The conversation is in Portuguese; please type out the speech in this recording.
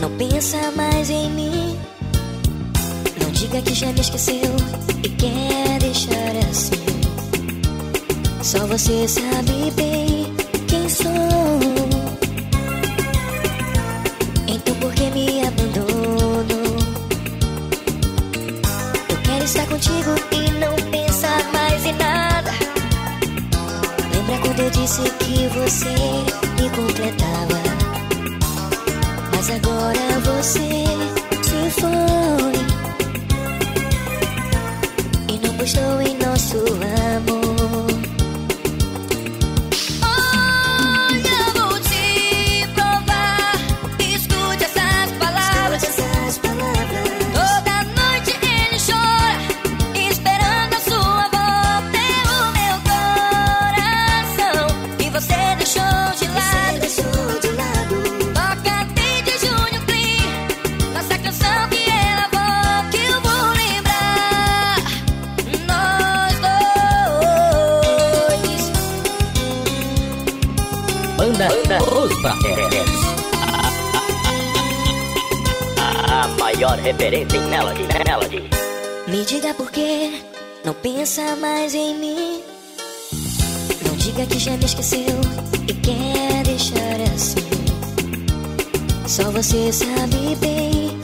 não pensa mais em mim. Não diga que já me esqueceu e quer deixar assim. Só você sabe bem quem sou. Então por que me abandonou? Eu quero estar contigo e não pensar mais em nada. Lembra quando eu disse que você me completava? Você se foi e não gostou em nosso amor. Os Prateres. A maior referência em Melody, Melody? Me diga por que não pensa mais em mim. Não diga que já me esqueceu e quer deixar assim. Só você sabe bem